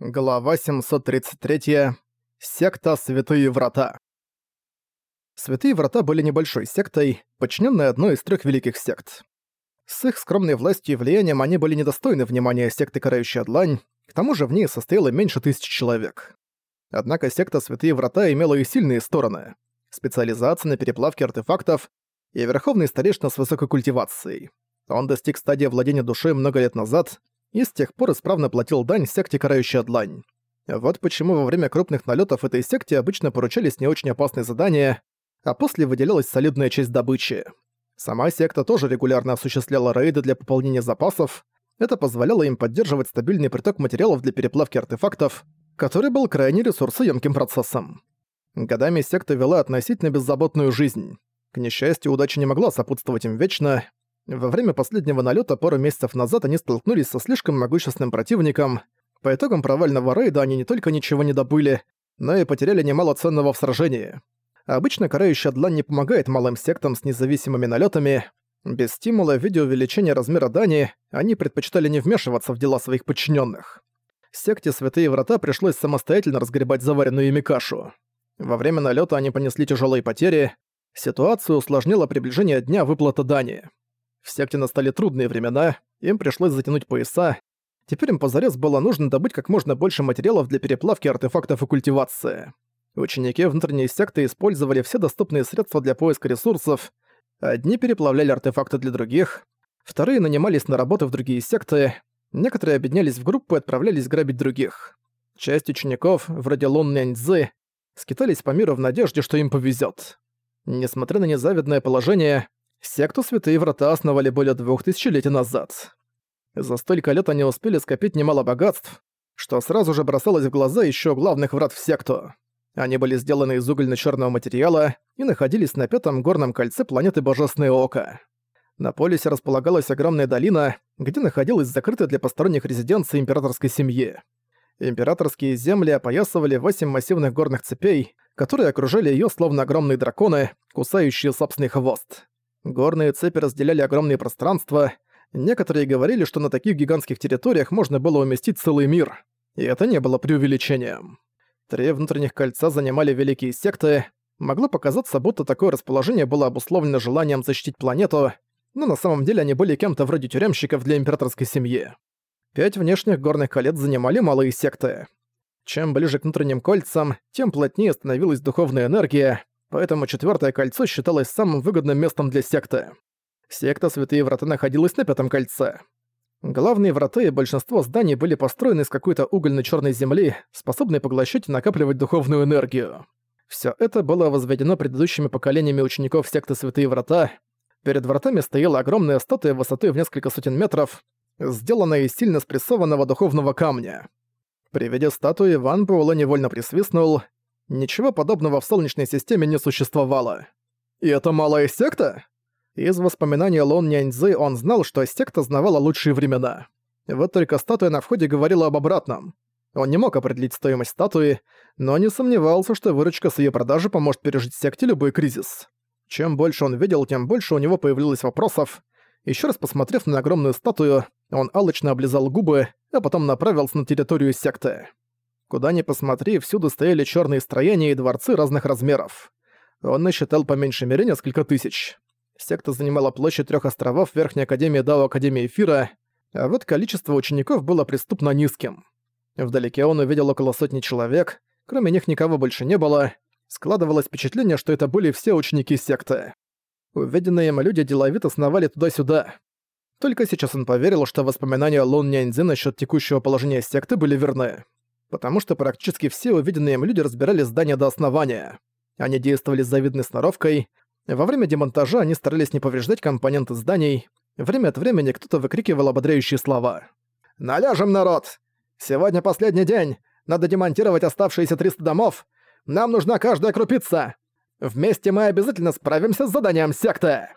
Глава 733. Секта Святые Врата. Святые Врата были небольшой сектой, подчиненной одной из трех великих сект. С их скромной властью и влиянием они были недостойны внимания секты Карающая Длань, к тому же в ней состояло меньше тысячи человек. Однако секта Святые Врата имела и сильные стороны. Специализация на переплавке артефактов и верховный старейшина с высокой культивацией. Он достиг стадии владения душой много лет назад, и с тех пор исправно платил дань секте Карающая Длань. Вот почему во время крупных налетов этой секте обычно поручались не очень опасные задания, а после выделялась солидная часть добычи. Сама секта тоже регулярно осуществляла рейды для пополнения запасов, это позволяло им поддерживать стабильный приток материалов для переплавки артефактов, который был крайне ресурсоемким процессом. Годами секта вела относительно беззаботную жизнь. К несчастью, удача не могла сопутствовать им вечно, во время последнего налета пару месяцев назад они столкнулись со слишком могущественным противником. По итогам провального рейда они не только ничего не добыли, но и потеряли немало ценного в сражении. Обычно карающая длань не помогает малым сектам с независимыми налетами. Без стимула в виде увеличения размера дани они предпочитали не вмешиваться в дела своих подчиненных. Секте Святые Врата пришлось самостоятельно разгребать заваренную ими кашу. Во время налета они понесли тяжелые потери. Ситуацию усложнило приближение дня выплаты дани. В секте настали трудные времена, им пришлось затянуть пояса. Теперь им позарез было нужно добыть как можно больше материалов для переплавки артефактов и культивации. Ученики внутренней секты использовали все доступные средства для поиска ресурсов. Одни переплавляли артефакты для других, вторые нанимались на работу в другие секты, некоторые объединялись в группы и отправлялись грабить других. Часть учеников, вроде Лун Няньцзы, скитались по миру в надежде, что им повезет. Несмотря на незавидное положение, Секту Святые Врата основали более двух тысячелетий назад. За столько лет они успели скопить немало богатств, что сразу же бросалось в глаза еще главных врат в секту. Они были сделаны из угольно-черного материала и находились на пятом горном кольце планеты Божественное Око. На полюсе располагалась огромная долина, где находилась закрытая для посторонних резиденция императорской семьи. Императорские земли опоясывали восемь массивных горных цепей, которые окружали ее словно огромные драконы, кусающие собственный хвост. Горные цепи разделяли огромные пространства. Некоторые говорили, что на таких гигантских территориях можно было уместить целый мир. И это не было преувеличением. Три внутренних кольца занимали великие секты. Могло показаться, будто такое расположение было обусловлено желанием защитить планету, но на самом деле они были кем-то вроде тюремщиков для императорской семьи. Пять внешних горных колец занимали малые секты. Чем ближе к внутренним кольцам, тем плотнее становилась духовная энергия, поэтому четвёртое кольцо считалось самым выгодным местом для секты. Секта Святые Врата находилась на пятом кольце. Главные врата и большинство зданий были построены из какой-то угольно-чёрной земли, способной поглощать и накапливать духовную энергию. Всё это было возведено предыдущими поколениями учеников секты Святые Врата. Перед вратами стояла огромная статуя высотой в несколько сотен метров, сделанная из сильно спрессованного духовного камня. При виде статуи Ван Буэлэ невольно присвистнул, Ничего подобного в Солнечной системе не существовало. И это малая секта? Из воспоминаний Лон Няньзы он знал, что секта знавала лучшие времена. Вот только статуя на входе говорила об обратном. Он не мог определить стоимость статуи, но не сомневался, что выручка с ее продажи поможет пережить секте любой кризис. Чем больше он видел, тем больше у него появилось вопросов. Еще раз посмотрев на огромную статую, он алчно облизал губы, а потом направился на территорию секты. Куда ни посмотри, всюду стояли черные строения и дворцы разных размеров. Он насчитал по меньшей мере несколько тысяч. Секта занимала площадь трех островов Верхней Академии Дао Академии Эфира, а вот количество учеников было преступно низким. Вдалеке он увидел около сотни человек, кроме них никого больше не было. Складывалось впечатление, что это были все ученики секты. Увиденные им люди деловито сновали туда-сюда. Только сейчас он поверил, что воспоминания Лун Няньцзы насчет текущего положения секты были верны потому что практически все увиденные им люди разбирали здание до основания. Они действовали с завидной сноровкой. Во время демонтажа они старались не повреждать компоненты зданий. Время от времени кто-то выкрикивал ободряющие слова. «Наляжем, народ! Сегодня последний день! Надо демонтировать оставшиеся 300 домов! Нам нужна каждая крупица! Вместе мы обязательно справимся с заданием секты!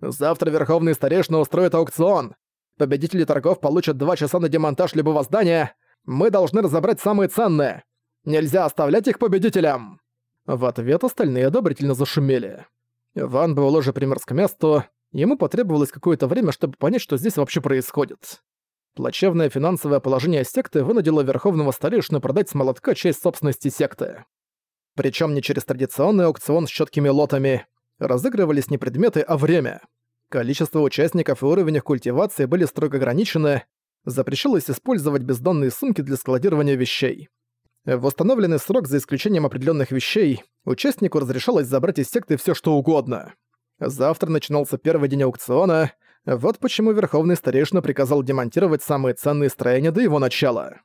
Завтра Верховный Старейшина устроит аукцион! Победители торгов получат 2 часа на демонтаж любого здания, мы должны разобрать самые ценные. Нельзя оставлять их победителям!» В ответ остальные одобрительно зашумели. Ван был уже примерз к месту, ему потребовалось какое-то время, чтобы понять, что здесь вообще происходит. Плачевное финансовое положение секты вынудило Верховного Старейшину продать с молотка часть собственности секты. Причем не через традиционный аукцион с четкими лотами. Разыгрывались не предметы, а время. Количество участников и уровень их культивации были строго ограничены, запрещалось использовать бездонные сумки для складирования вещей. В установленный срок, за исключением определенных вещей, участнику разрешалось забрать из секты все что угодно. Завтра начинался первый день аукциона, вот почему Верховный Старейшина приказал демонтировать самые ценные строения до его начала.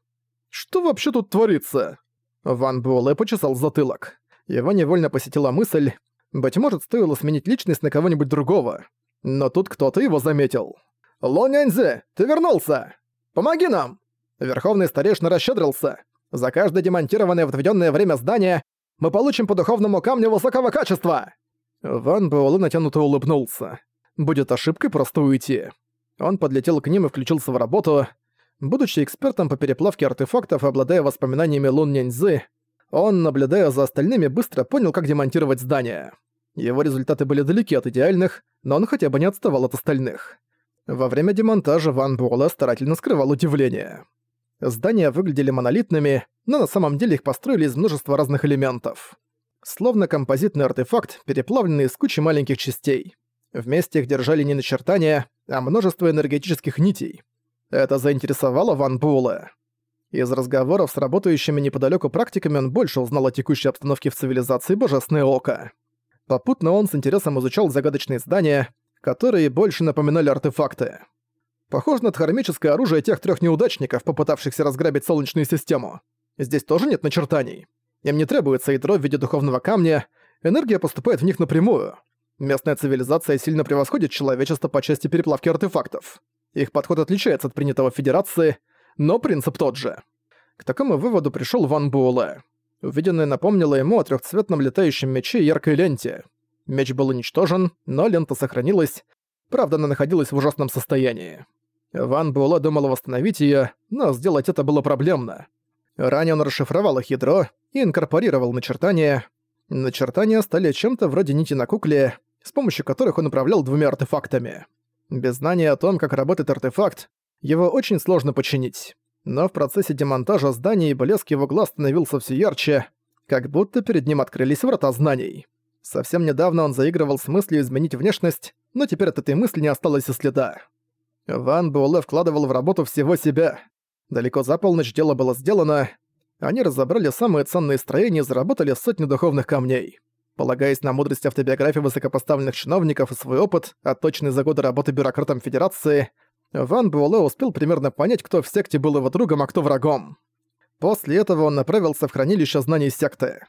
«Что вообще тут творится?» Ван Буэлэ почесал затылок. Его невольно посетила мысль, быть может, стоило сменить личность на кого-нибудь другого. Но тут кто-то его заметил. «Ло Няньзе, ты вернулся! Помоги нам!» Верховный Старейшина расщедрился. «За каждое демонтированное в отведенное время здание мы получим по духовному камню высокого качества!» Ван Буэлэ натянуто улыбнулся. Будет ошибкой просто уйти. Он подлетел к ним и включился в работу. Будучи экспертом по переплавке артефактов и обладая воспоминаниями Лун Няньзы, он, наблюдая за остальными, быстро понял, как демонтировать здание. Его результаты были далеки от идеальных, но он хотя бы не отставал от остальных. Во время демонтажа Ван Буэлэ старательно скрывал удивление. Здания выглядели монолитными, но на самом деле их построили из множества разных элементов. Словно композитный артефакт, переплавленный из кучи маленьких частей. Вместе их держали не начертания, а множество энергетических нитей. Это заинтересовало Ван Буэлэ. Из разговоров с работающими неподалеку практиками он больше узнал о текущей обстановке в цивилизации Божественное Око. Попутно он с интересом изучал загадочные здания, которые больше напоминали артефакты. Похоже на дхармическое оружие тех трех неудачников, попытавшихся разграбить Солнечную систему. Здесь тоже нет начертаний. Им не требуется ядро в виде духовного камня, энергия поступает в них напрямую. Местная цивилизация сильно превосходит человечество по части переплавки артефактов. Их подход отличается от принятого Федерации, но принцип тот же. К такому выводу пришел Ван Буэлэ. Увиденное напомнило ему о трехцветном летающем мече и яркой ленте. Меч был уничтожен, но лента сохранилась, правда, она находилась в ужасном состоянии. Ван Буэлэ думал восстановить ее, но сделать это было проблемно. Ранее он расшифровал их ядро и инкорпорировал начертания. Начертания стали чем-то вроде нити на кукле, с помощью которых он управлял двумя артефактами. Без знания о том, как работает артефакт, его очень сложно починить. Но в процессе демонтажа зданий блеск его глаз становился все ярче, как будто перед ним открылись врата знаний. Совсем недавно он заигрывал с мыслью изменить внешность, но теперь от этой мысли не осталось и следа. Ван Буэлэ вкладывал в работу всего себя. Далеко за полночь дело было сделано. Они разобрали самые ценные строения и заработали сотни духовных камней. Полагаясь на мудрость автобиографии высокопоставленных чиновников и свой опыт, отточенный за годы работы бюрократом Федерации, Ван Буэлэ успел примерно понять, кто в секте был его другом, а кто врагом. После этого он направился в хранилище знаний секты.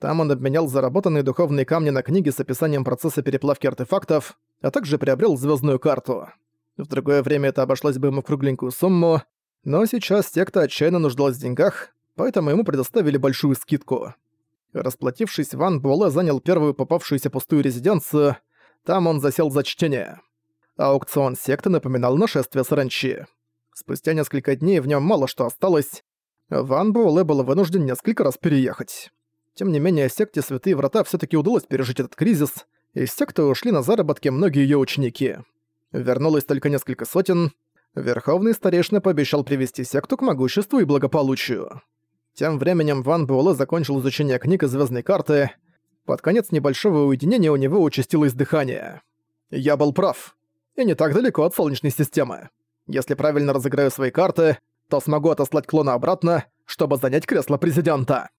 Там он обменял заработанные духовные камни на книги с описанием процесса переплавки артефактов, а также приобрел звездную карту. В другое время это обошлось бы ему в кругленькую сумму, но сейчас секта отчаянно нуждалась в деньгах, поэтому ему предоставили большую скидку. Расплатившись, Ван Буэлэ занял первую попавшуюся пустую резиденцию. Там он засел за чтение. Аукцион секты напоминал нашествие саранчи. Спустя несколько дней в нем мало что осталось. Ван Буэлэ был вынужден несколько раз переехать. Тем не менее, секте Святые Врата все таки удалось пережить этот кризис, и из секты ушли на заработки многие ее ученики. Вернулось только несколько сотен. Верховный старейшина пообещал привести секту к могуществу и благополучию. Тем временем Ван Буэлэ закончил изучение книг и звездной карты. Под конец небольшого уединения у него участилось дыхание. Я был прав. И не так далеко от Солнечной системы. Если правильно разыграю свои карты, то смогу отослать клона обратно, чтобы занять кресло президента.